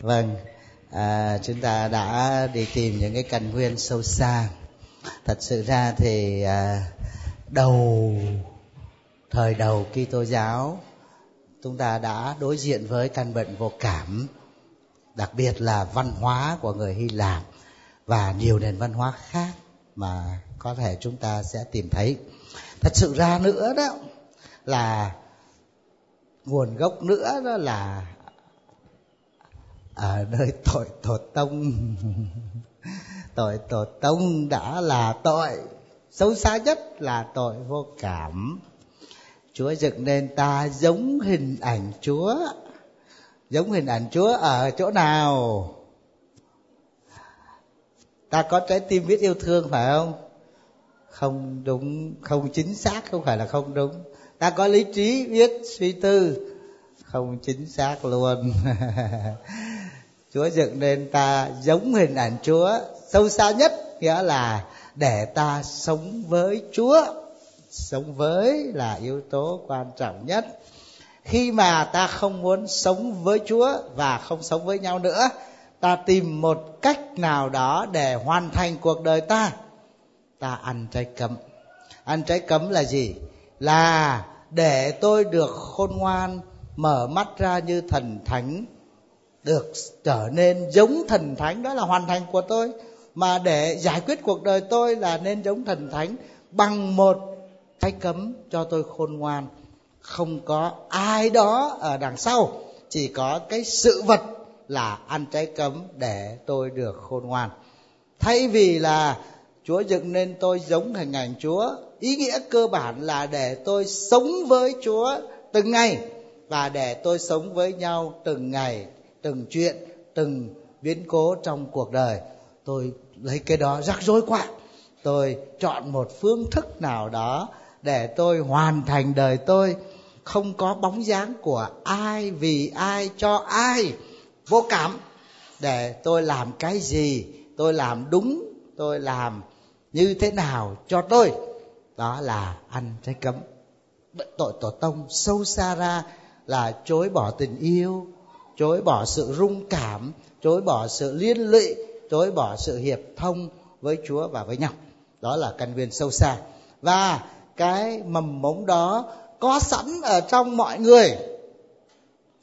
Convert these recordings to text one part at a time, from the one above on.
vâng à, chúng ta đã đi tìm những cái căn nguyên sâu xa. Thật sự ra thì à, đầu thời đầu Kitô giáo chúng ta đã đối diện với căn bệnh vô cảm đặc biệt là văn hóa của người Hy Lạp và nhiều nền văn hóa khác mà có thể chúng ta sẽ tìm thấy. Thật sự ra nữa đó là nguồn gốc nữa đó là ở nơi tội tổ tông, tội tổ tông đã là tội, xấu xa nhất là tội vô cảm. Chúa dựng nên ta giống hình ảnh chúa, giống hình ảnh chúa ở chỗ nào? Ta có trái tim biết yêu thương, phải không? Không đúng, không chính xác, không phải là không đúng. Ta có lý trí biết suy tư, không chính xác luôn. chúa dựng nên ta giống hình ảnh chúa, sâu xa nhất nghĩa là để ta sống với chúa. Sống với là yếu tố quan trọng nhất. Khi mà ta không muốn sống với chúa và không sống với nhau nữa, ta tìm một cách nào đó để hoàn thành cuộc đời ta. Ta ăn trái cấm. Ăn trái cấm là gì? Là để tôi được khôn ngoan, mở mắt ra như thần thánh được trở nên giống thần thánh. Đó là hoàn thành của tôi. Mà để giải quyết cuộc đời tôi là nên giống thần thánh bằng một cái cấm cho tôi khôn ngoan. Không có ai đó ở đằng sau. Chỉ có cái sự vật là ăn trái cấm để tôi được khôn ngoan. Thay vì là chúa dựng nên tôi giống hình ảnh chúa, ý nghĩa cơ bản là để tôi sống với chúa từng ngày và để tôi sống với nhau từng ngày từng chuyện, từng biến cố trong cuộc đời. Tôi lấy cái đó rắc rối quá. Tôi chọn một phương thức nào đó để tôi hoàn thành đời tôi. Không có bóng dáng của ai, vì ai, cho ai. Vô cảm. Để tôi làm cái gì, tôi làm đúng, tôi làm như thế nào cho tôi. Đó là ăn trái cấm. Tội tổ tông sâu xa ra là chối bỏ tình yêu chối bỏ sự rung cảm, chối bỏ sự liên lụy, chối bỏ sự hiệp thông với chúa và với nhau. Đó là căn nguyên sâu xa. Và cái mầm mống đó có sẵn ở trong mọi người.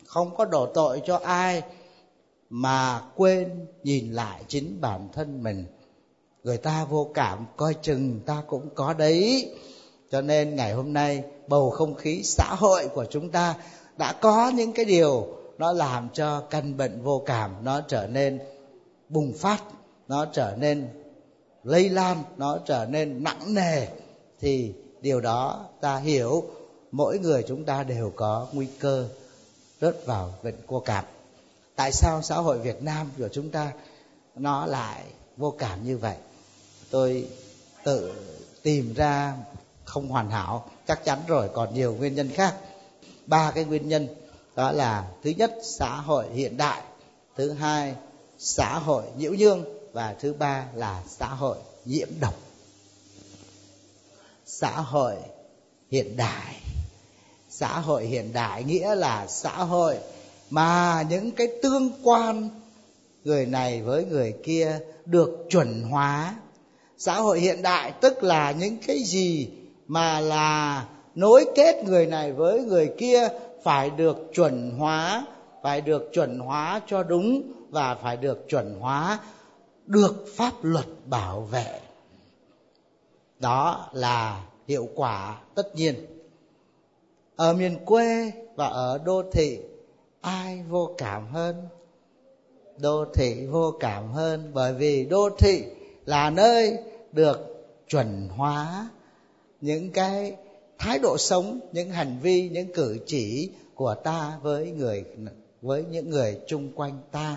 Không có đổ tội cho ai mà quên nhìn lại chính bản thân mình. Người ta vô cảm, coi chừng ta cũng có đấy. Cho nên ngày hôm nay, bầu không khí xã hội của chúng ta đã có những cái điều nó làm cho căn bệnh vô cảm nó trở nên bùng phát, nó trở nên lây lan, nó trở nên nặng nề. Thì điều đó ta hiểu, mỗi người chúng ta đều có nguy cơ rớt vào bệnh vô cảm. Tại sao xã hội việt nam của chúng ta nó lại vô cảm như vậy? Tôi tự tìm ra không hoàn hảo, chắc chắn rồi, còn nhiều nguyên nhân khác. Ba cái nguyên nhân đó là thứ nhất, xã hội hiện đại. Thứ hai, xã hội nhiễu nhương. Và thứ ba là xã hội nhiễm độc. Xã hội hiện đại. Xã hội hiện đại nghĩa là xã hội mà những cái tương quan người này với người kia được chuẩn hóa. Xã hội hiện đại tức là những cái gì mà là nối kết người này với người kia phải được chuẩn hóa, phải được chuẩn hóa cho đúng và phải được chuẩn hóa được pháp luật bảo vệ. Đó là hiệu quả tất nhiên. Ở miền quê và ở đô thị, ai vô cảm hơn? Đô thị vô cảm hơn bởi vì đô thị là nơi được chuẩn hóa những cái thái độ sống, những hành vi, những cử chỉ của ta với người, với những người chung quanh ta.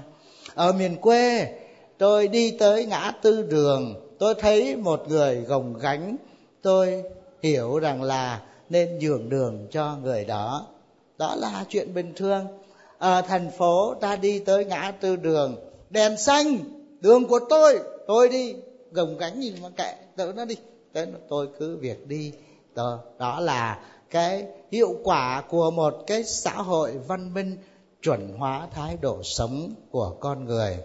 Ở miền quê, tôi đi tới ngã tư đường, tôi thấy một người gồng gánh. Tôi hiểu rằng là nên nhường đường cho người đó. Đó là chuyện bình thường. Ở thành phố, ta đi tới ngã tư đường, đèn xanh, đường của tôi tôi đi. Gồng gánh gì mà kệ tự nó đi. Tôi cứ việc đi đó, đó là cái hiệu quả của một cái xã hội văn minh chuẩn hóa thái độ sống của con người.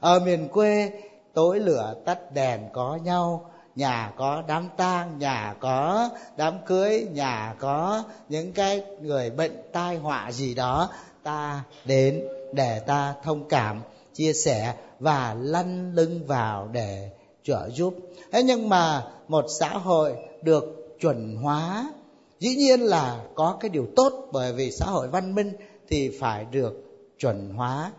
Ở miền quê tối lửa tắt đèn có nhau nhà có đám tang nhà có đám cưới nhà có những cái người bệnh tai họa gì đó ta đến để ta thông cảm chia sẻ và lăn lưng vào để trợ giúp. Thế nhưng mà một xã hội được chuẩn hóa. Dĩ nhiên là có cái điều tốt, bởi vì xã hội văn minh thì phải được chuẩn hóa.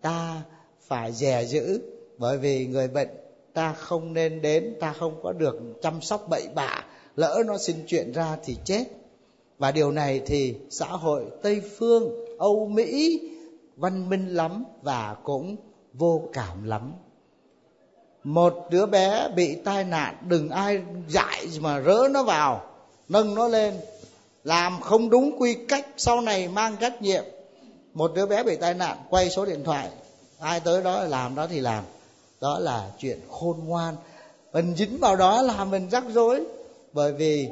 Ta phải dè giữ bởi vì người bệnh ta không nên đến, ta không có được chăm sóc bậy bạ, lỡ nó sinh chuyện ra thì chết. Và điều này thì xã hội tây phương, âu mỹ văn minh lắm và cũng vô cảm lắm một đứa bé bị tai nạn, đừng ai dạy mà rỡ nó vào, nâng nó lên. Làm không đúng quy cách, sau này mang trách nhiệm. Một đứa bé bị tai nạn, quay số điện thoại. Ai tới đó làm đó thì làm. Đó là chuyện khôn ngoan. Mình dính vào đó là mình rắc rối. Bởi vì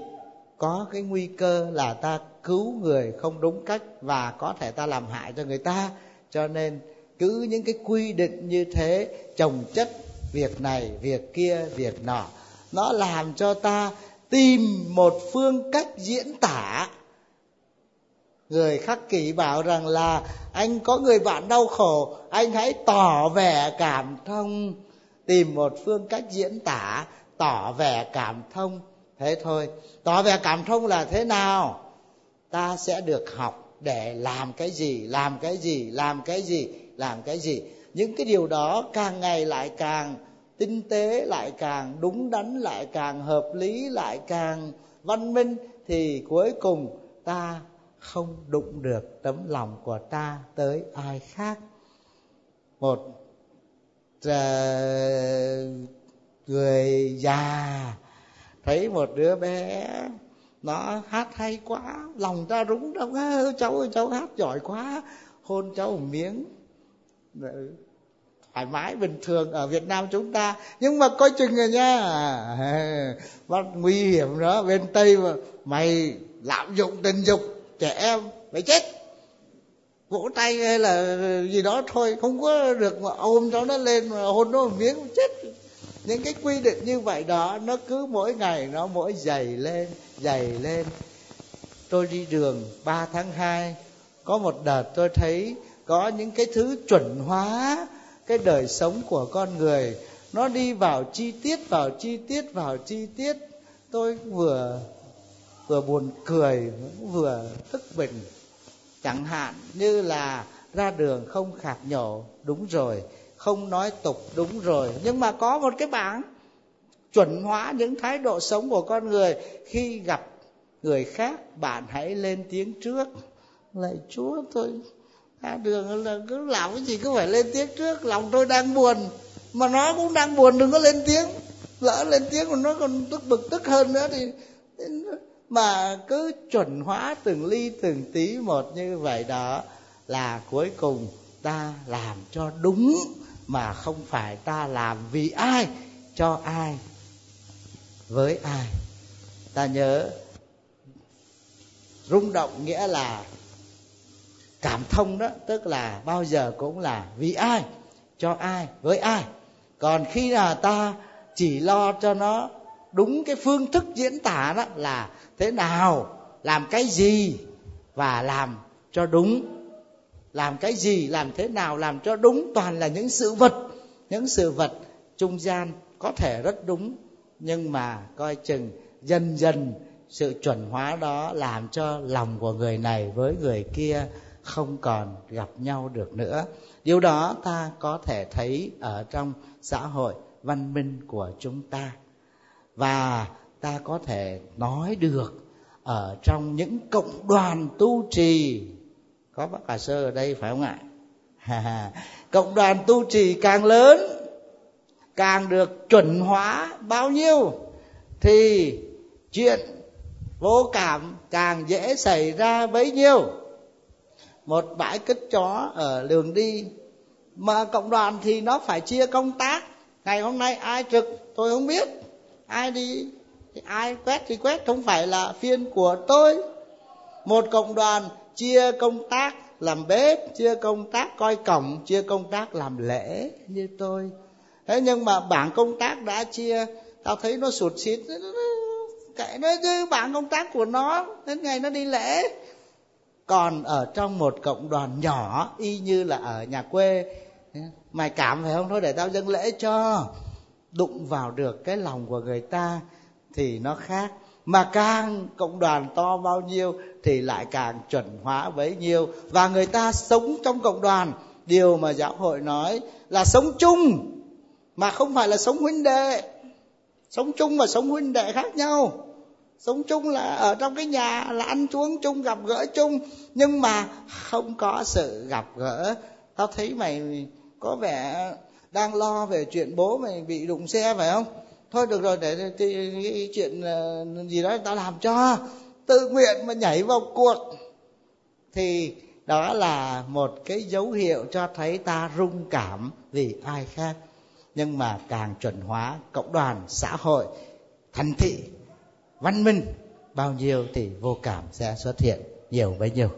có cái nguy cơ là ta cứu người không đúng cách và có thể ta làm hại cho người ta. Cho nên cứ những cái quy định như thế trồng chất việc này, việc kia, việc nọ. Nó làm cho ta tìm một phương cách diễn tả. Người khắc kỷ bảo rằng là, anh có người bạn đau khổ, anh hãy tỏ vẻ cảm thông. Tìm một phương cách diễn tả, tỏ vẻ cảm thông. Thế thôi. Tỏ vẻ cảm thông là thế nào? Ta sẽ được học để làm cái gì, làm cái gì, làm cái gì, làm cái gì. Những cái điều đó càng ngày lại càng tinh tế, lại càng đúng đắn, lại càng hợp lý, lại càng văn minh, thì cuối cùng ta không đụng được tấm lòng của ta tới ai khác. Một ờ, người già. Thấy một đứa bé nó hát hay quá, lòng ta rúng động cháu ơi, cháu hát giỏi quá, hôn cháu một miếng. Thoải mái, bình thường ở Việt Nam chúng ta. Nhưng mà coi chừng rồi nha. Bắt nguy hiểm đó, bên Tây mà mày lạm dụng tình dục, trẻ em, mày chết. Vỗ tay hay là gì đó thôi, không có được mà ôm cháu nó lên mà hôn nó một miếng, chết những cái quy định như vậy đó, nó cứ mỗi ngày nó mỗi dày lên dày lên. Tôi đi đường 3 tháng 2 có một đợt tôi thấy có những cái thứ chuẩn hóa cái đời sống của con người. Nó đi vào chi tiết, vào chi tiết, vào chi tiết. Tôi vừa vừa buồn cười, vừa tức bình. Chẳng hạn như là ra đường không khạc nhổ, đúng rồi không nói tục đúng rồi. Nhưng mà có một cái bảng chuẩn hóa những thái độ sống của con người. Khi gặp người khác, bạn hãy lên tiếng trước. Lạy chúa, tôi ra đường là cứ làm cái gì cứ phải lên tiếng trước. Lòng tôi đang buồn. Mà nó cũng đang buồn, đừng có lên tiếng. Lỡ lên tiếng của nó còn tức bực tức hơn nữa thì, mà cứ chuẩn hóa từng ly, từng tí một như vậy đó là cuối cùng ta làm cho đúng mà không phải ta làm vì ai, cho ai, với ai. Ta nhớ, rung động nghĩa là cảm thông đó, tức là bao giờ cũng là vì ai, cho ai, với ai. Còn khi nào ta chỉ lo cho nó đúng cái phương thức diễn tả đó là thế nào, làm cái gì và làm cho đúng làm cái gì, làm thế nào, làm cho đúng toàn là những sự vật. Những sự vật trung gian có thể rất đúng, nhưng mà coi chừng dần dần sự chuẩn hóa đó làm cho lòng của người này với người kia không còn gặp nhau được nữa. Điều đó ta có thể thấy ở trong xã hội văn minh của chúng ta. Và ta có thể nói được ở trong những cộng đoàn tu trì có bác cà sơ ở đây phải không ạ? Cộng đoàn tu trì càng lớn, càng được chuẩn hóa bao nhiêu, thì chuyện vô cảm càng dễ xảy ra bấy nhiêu. Một bãi cất chó ở đường đi, mà cộng đoàn thì nó phải chia công tác. Ngày hôm nay ai trực, tôi không biết. Ai đi, thì ai quét thì quét, không phải là phiên của tôi. Một cộng đoàn chia công tác làm bếp, chia công tác coi cổng, chia công tác làm lễ như tôi. Thế nhưng mà bảng công tác đã chia, tao thấy nó sụt xít. Kệ nó chứ, bảng công tác của nó, đến ngày nó đi lễ. Còn ở trong một cộng đoàn nhỏ, y như là ở nhà quê, mày cảm phải không? Thôi để tao dâng lễ cho. Đụng vào được cái lòng của người ta thì nó khác mà càng cộng đoàn to bao nhiêu thì lại càng chuẩn hóa bấy nhiêu. Và người ta sống trong cộng đoàn, điều mà giáo hội nói là sống chung, mà không phải là sống huynh đệ. Sống chung và sống huynh đệ khác nhau. Sống chung là ở trong cái nhà, là ăn uống chung, gặp gỡ chung. Nhưng mà không có sự gặp gỡ. Tao thấy mày có vẻ đang lo về chuyện bố mày bị đụng xe phải không? Thôi được rồi, để cái chuyện ờ, gì đó ta làm cho. Tự nguyện mà nhảy vào cuộc. Thì đó là một cái dấu hiệu cho thấy ta rung cảm vì ai khác. Nhưng mà càng chuẩn hóa cộng đoàn, xã hội, thành thị, văn minh, bao nhiêu thì vô cảm sẽ xuất hiện nhiều bấy nhiêu.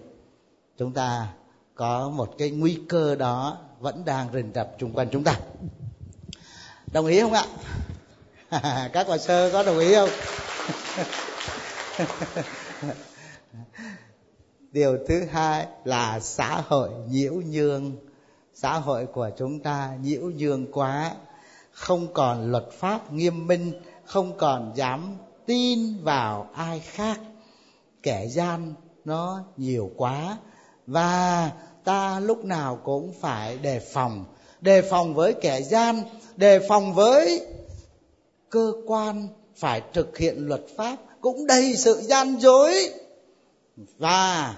Chúng ta có một cái nguy cơ đó vẫn đang rình rập chung quanh chúng ta. Đồng ý không ạ? các hòa sơ có đồng ý không? Điều thứ hai là xã hội nhiễu nhương. Xã hội của chúng ta nhiễu nhương quá. Không còn luật pháp nghiêm minh, không còn dám tin vào ai khác. Kẻ gian nó nhiều quá. Và ta lúc nào cũng phải đề phòng. Đề phòng với kẻ gian, đề phòng với cơ quan phải thực hiện luật pháp cũng đầy sự gian dối và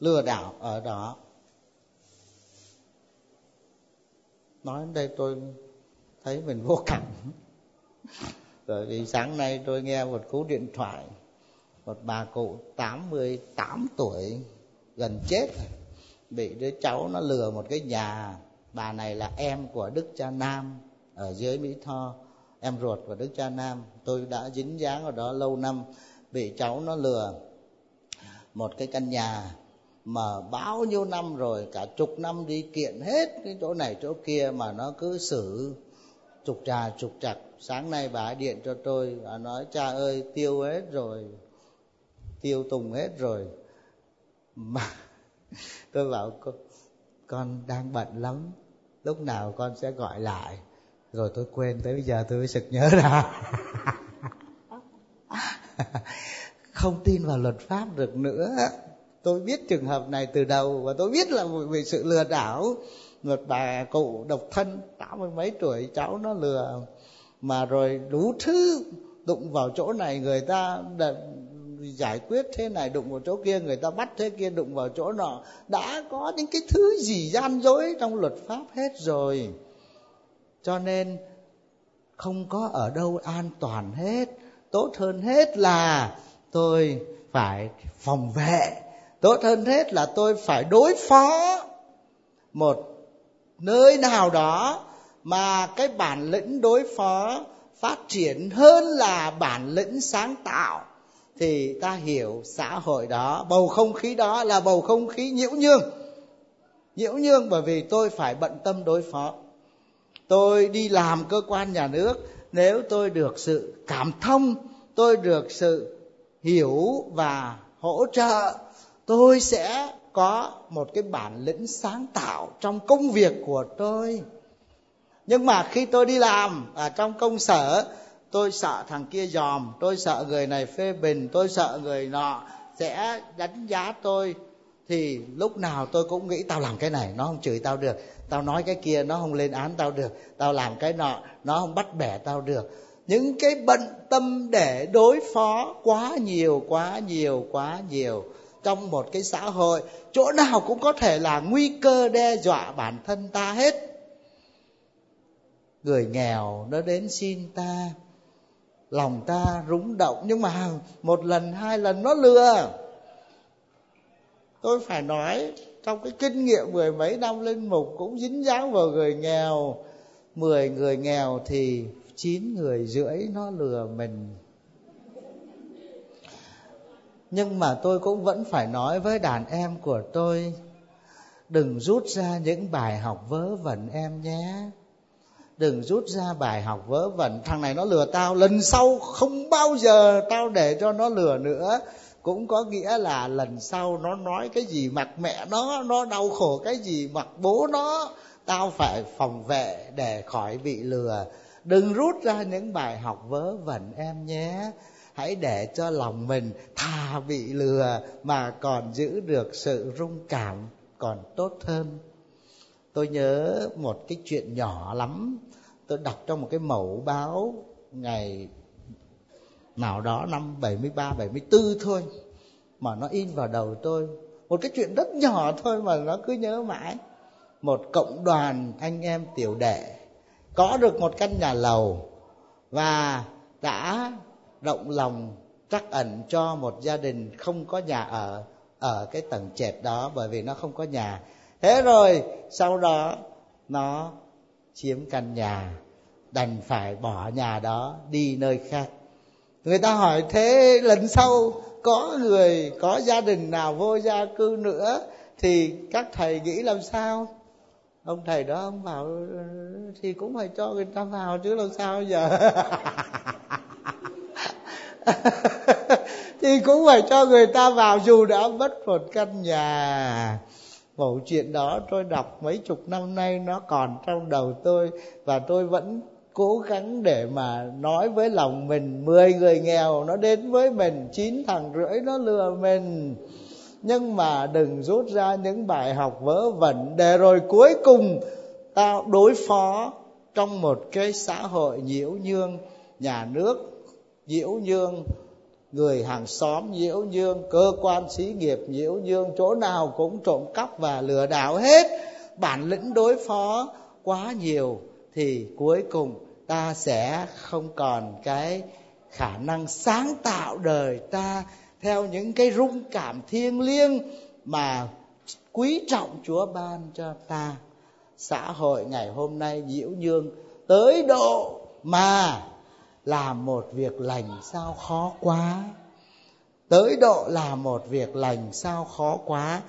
lừa đảo ở đó. Nói đến đây tôi thấy mình vô cảm. Rồi vì sáng nay tôi nghe một cú điện thoại, một bà cụ 88 tuổi, gần chết bị đứa cháu nó lừa một cái nhà, bà này là em của đức cha nam ở dưới mỹ tho em ruột của đức cha nam tôi đã dính dáng ở đó lâu năm bị cháu nó lừa. Một cái căn nhà mà bao nhiêu năm rồi cả chục năm đi kiện hết cái chỗ này chỗ kia mà nó cứ xử trục trà trục trặc. Sáng nay bà điện cho tôi bà nói cha ơi tiêu hết rồi tiêu tùng hết rồi. Mà tôi bảo con, con đang bận lắm lúc nào con sẽ gọi lại? Rồi tôi quên, tới bây giờ tôi mới sực nhớ ra. Không tin vào luật pháp được nữa. Tôi biết trường hợp này từ đầu và tôi biết là vì sự lừa đảo, một bà cụ độc thân, tám mươi mấy tuổi, cháu nó lừa. Mà rồi đủ thứ đụng vào chỗ này, người ta giải quyết thế này, đụng vào chỗ kia, người ta bắt thế kia, đụng vào chỗ nọ. Đã có những cái thứ gì gian dối trong luật pháp hết rồi cho nên không có ở đâu an toàn hết. Tốt hơn hết là tôi phải phòng vệ. Tốt hơn hết là tôi phải đối phó. Một nơi nào đó mà cái bản lĩnh đối phó phát triển hơn là bản lĩnh sáng tạo, thì ta hiểu xã hội đó, bầu không khí đó là bầu không khí nhiễu nhương. Nhiễu nhương bởi vì tôi phải bận tâm đối phó tôi đi làm cơ quan nhà nước, nếu tôi được sự cảm thông, tôi được sự hiểu và hỗ trợ, tôi sẽ có một cái bản lĩnh sáng tạo trong công việc của tôi. Nhưng mà khi tôi đi làm ở trong công sở, tôi sợ thằng kia dòm, tôi sợ người này phê bình, tôi sợ người nọ sẽ đánh giá tôi thì lúc nào tôi cũng nghĩ tao làm cái này, nó không chửi tao được. Tao nói cái kia, nó không lên án tao được. Tao làm cái nọ, nó không bắt bẻ tao được. Những cái bận tâm để đối phó quá nhiều quá nhiều quá nhiều trong một cái xã hội, chỗ nào cũng có thể là nguy cơ đe dọa bản thân ta hết. Người nghèo, nó đến xin ta. Lòng ta rúng động, nhưng mà một lần, hai lần, nó lừa tôi phải nói, trong cái kinh nghiệm mười mấy năm linh mục cũng dính dáng vào người nghèo. Mười người nghèo thì chín người rưỡi nó lừa mình. Nhưng mà tôi cũng vẫn phải nói với đàn em của tôi, đừng rút ra những bài học vớ vẩn em nhé. Đừng rút ra bài học vớ vẩn. Thằng này nó lừa tao, lần sau không bao giờ tao để cho nó lừa nữa cũng có nghĩa là lần sau nó nói cái gì mặt mẹ nó nó đau khổ cái gì mặt bố nó, tao phải phòng vệ để khỏi bị lừa. Đừng rút ra những bài học vớ vẩn em nhé. Hãy để cho lòng mình thà bị lừa mà còn giữ được sự rung cảm còn tốt hơn. Tôi nhớ một cái chuyện nhỏ lắm. Tôi đọc trong một cái mẫu báo ngày nào đó năm 73 74 thôi. Mà nó in vào đầu tôi. Một cái chuyện rất nhỏ thôi mà nó cứ nhớ mãi. Một cộng đoàn anh em tiểu đệ có được một căn nhà lầu và đã động lòng trắc ẩn cho một gia đình không có nhà ở ở cái tầng trệt đó bởi vì nó không có nhà. Thế rồi sau đó nó chiếm căn nhà, đành phải bỏ nhà đó đi nơi khác người ta hỏi thế, lần sau có người, có gia đình nào vô gia cư nữa thì các thầy nghĩ làm sao? Ông thầy đó ông bảo, thì cũng phải cho người ta vào chứ làm sao giờ? Thì cũng phải cho người ta vào, dù đã mất một căn nhà. Bộ chuyện đó tôi đọc mấy chục năm nay, nó còn trong đầu tôi và tôi vẫn cố gắng để mà nói với lòng mình. Mười người nghèo, nó đến với mình. Chín thằng rưỡi, nó lừa mình. Nhưng mà đừng rút ra những bài học vớ vẩn. Để rồi cuối cùng, tao đối phó trong một cái xã hội nhiễu nhương, nhà nước nhiễu nhương, người hàng xóm nhiễu nhương, cơ quan xí nghiệp nhiễu nhương, chỗ nào cũng trộm cắp và lừa đảo hết. Bản lĩnh đối phó quá nhiều thì cuối cùng ta sẽ không còn cái khả năng sáng tạo đời ta theo những cái rung cảm thiêng liêng mà quý trọng Chúa ban cho ta. Xã hội ngày hôm nay nhiễu nhương tới độ mà làm một việc lành sao khó quá. Tới độ làm một việc lành sao khó quá.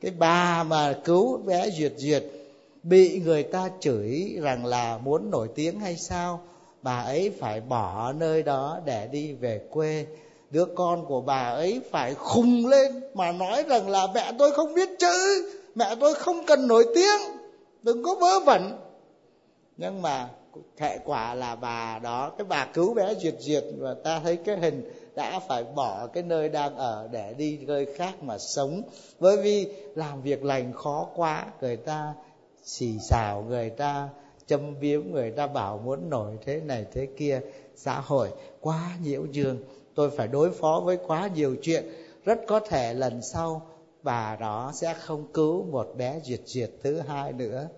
Cái bà mà cứu bé Duyệt Duyệt bị người ta chửi rằng là muốn nổi tiếng hay sao, bà ấy phải bỏ nơi đó để đi về quê. Đứa con của bà ấy phải khùng lên mà nói rằng là mẹ tôi không biết chữ, mẹ tôi không cần nổi tiếng, đừng có vớ vẩn. Nhưng mà hệ quả là bà đó, cái bà cứu bé duyệt duyệt và ta thấy cái hình đã phải bỏ cái nơi đang ở để đi nơi khác mà sống. Bởi vì làm việc lành khó quá, người ta xì xào người ta, châm biếm người ta, bảo muốn nổi thế này thế kia. Xã hội, quá nhiễu nhương tôi phải đối phó với quá nhiều chuyện. Rất có thể lần sau, bà đó sẽ không cứu một bé duyệt duyệt thứ hai nữa.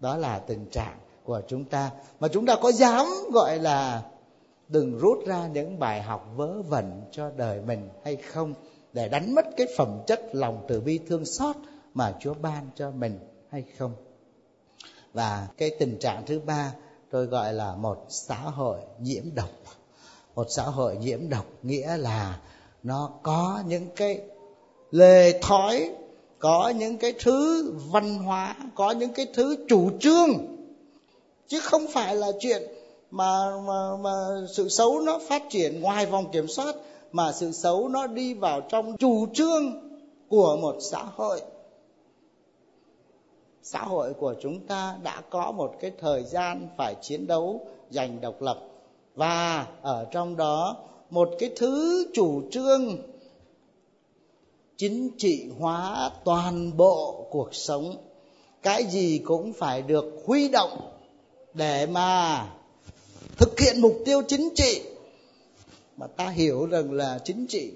Đó là tình trạng của chúng ta. Mà chúng ta có dám gọi là đừng rút ra những bài học vớ vẩn cho đời mình hay không để đánh mất cái phẩm chất lòng từ bi thương xót mà Chúa ban cho mình hay không? Và cái tình trạng thứ ba tôi gọi là một xã hội nhiễm độc. Một xã hội nhiễm độc nghĩa là nó có những cái lề thói, có những cái thứ văn hóa, có những cái thứ chủ trương. Chứ không phải là chuyện mà mà mà sự xấu nó phát triển ngoài vòng kiểm soát, mà sự xấu nó đi vào trong chủ trương của một xã hội xã hội của chúng ta đã có một cái thời gian phải chiến đấu, giành độc lập. Và ở trong đó, một cái thứ chủ trương chính trị hóa toàn bộ cuộc sống. Cái gì cũng phải được huy động để mà thực hiện mục tiêu chính trị. Mà ta hiểu rằng là chính trị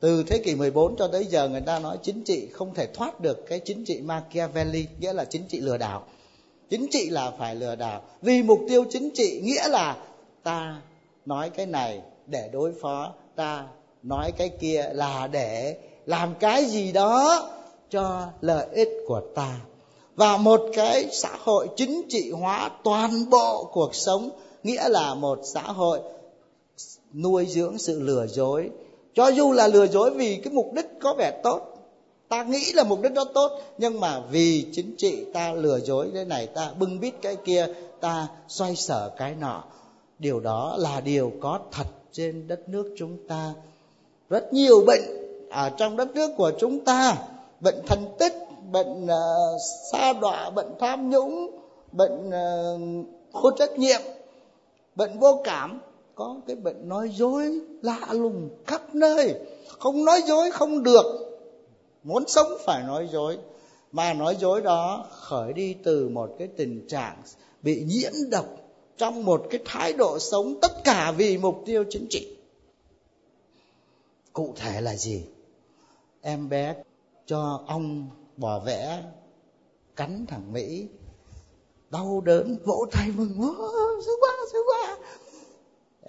từ thế kỷ 14 cho tới giờ người ta nói chính trị không thể thoát được cái chính trị Machiavelli, nghĩa là chính trị lừa đảo. Chính trị là phải lừa đảo. Vì mục tiêu chính trị nghĩa là ta nói cái này để đối phó, ta nói cái kia là để làm cái gì đó cho lợi ích của ta. Và một cái xã hội chính trị hóa toàn bộ cuộc sống, nghĩa là một xã hội nuôi dưỡng sự lừa dối cho dù là lừa dối vì cái mục đích có vẻ tốt ta nghĩ là mục đích đó tốt nhưng mà vì chính trị ta lừa dối cái này ta bưng bít cái kia ta xoay sở cái nọ. Điều đó là điều có thật trên đất nước chúng ta. Rất nhiều bệnh ở trong đất nước của chúng ta bệnh thần tích bệnh uh, sa đọa bệnh tham nhũng bệnh ờ, uh, vô trách nhiệm bệnh vô cảm có cái bệnh nói dối lạ lùng khắp nơi. Không nói dối không được. Muốn sống phải nói dối. Mà nói dối đó khởi đi từ một cái tình trạng bị nhiễm độc trong một cái thái độ sống tất cả vì mục tiêu chính trị. Cụ thể là gì? Em bé cho ông bỏ vẽ cắn thằng mỹ, đau đớn vỗ tay mừng quá sướng quá sướng quá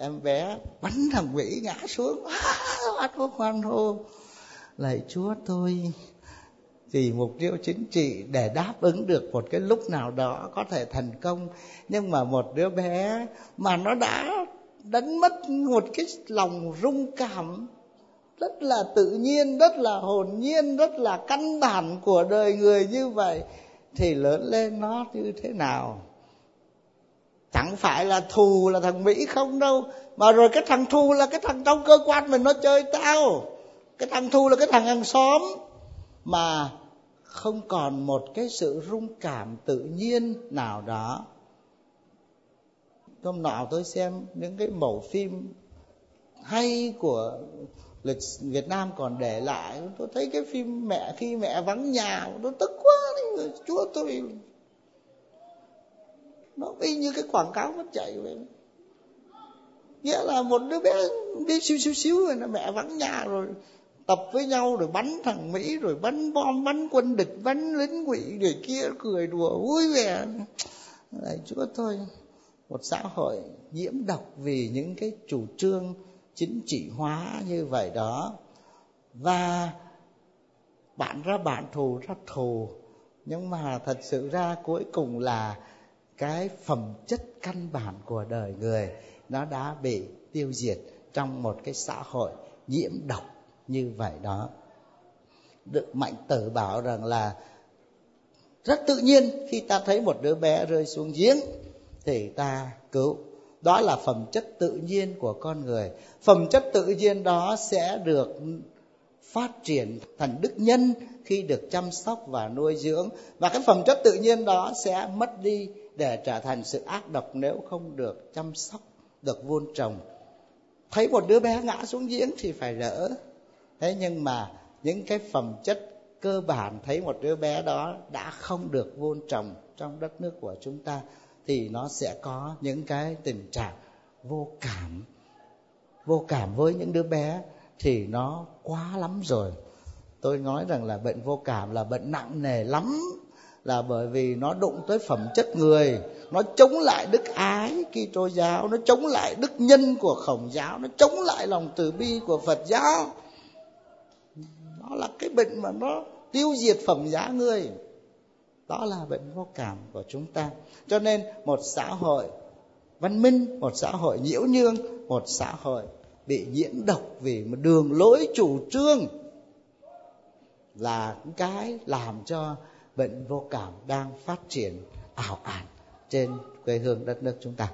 em bé bắn thằng quỷ ngã xuống. Bắt quốc hoan hô lạy chúa, tôi vì mục tiêu chính trị để đáp ứng được một cái lúc nào đó có thể thành công. Nhưng mà một đứa bé mà nó đã đánh mất một cái lòng rung cảm, rất là tự nhiên, rất là hồn nhiên, rất là căn bản của đời người như vậy, thì lớn lên nó như thế nào? Chẳng phải là thù là thằng mỹ không đâu, mà rồi cái thằng thù là cái thằng trong cơ quan mình nó chơi tao. Cái thằng thù là cái thằng hàng xóm. Mà không còn một cái sự rung cảm tự nhiên nào đó. Hôm nọ tôi xem những cái mẫu phim hay của lịch Việt Nam còn để lại, tôi thấy cái phim mẹ khi mẹ vắng nhà, tôi tức quá, chúa tôi nó y như cái quảng cáo mất chạy vậy nghĩa là một đứa bé đi xíu xíu xíu rồi nó mẹ vắng nhà rồi, tập với nhau rồi bắn thằng mỹ rồi bắn bom, bắn quân địch, bắn lính quỷ người kia, cười đùa, vui vẻ. Này chúa thôi, một xã hội nhiễm độc vì những cái chủ trương chính trị hóa như vậy đó. Và bạn ra bạn thù, ra thù. Nhưng mà thật sự ra cuối cùng là cái phẩm chất căn bản của đời người, nó đã bị tiêu diệt trong một cái xã hội nhiễm độc như vậy đó. Được mạnh tử bảo rằng là rất tự nhiên, khi ta thấy một đứa bé rơi xuống giếng thì ta cứu. Đó là phẩm chất tự nhiên của con người. Phẩm chất tự nhiên đó sẽ được phát triển thành đức nhân khi được chăm sóc và nuôi dưỡng. Và cái phẩm chất tự nhiên đó sẽ mất đi để trở thành sự ác độc nếu không được chăm sóc, được vun trồng. Thấy một đứa bé ngã xuống giếng thì phải rỡ. Thế nhưng mà những cái phẩm chất cơ bản thấy một đứa bé đó đã không được vun trồng trong đất nước của chúng ta thì nó sẽ có những cái tình trạng vô cảm vô cảm với những đứa bé thì nó quá lắm rồi. Tôi nói rằng là bệnh vô cảm là bệnh nặng nề lắm, là bởi vì nó đụng tới phẩm chất người, nó chống lại đức ái Kitô giáo, nó chống lại đức nhân của khổng giáo, nó chống lại lòng từ bi của phật giáo. Nó là cái bệnh mà nó tiêu diệt phẩm giá người. Đó là bệnh vô cảm của chúng ta. Cho nên một xã hội văn minh, một xã hội nhiễu nhương, một xã hội bị nhiễm độc vì một đường lối chủ trương là cái làm cho bệnh vô cảm đang phát triển ảo ạt trên quê hương đất nước chúng ta.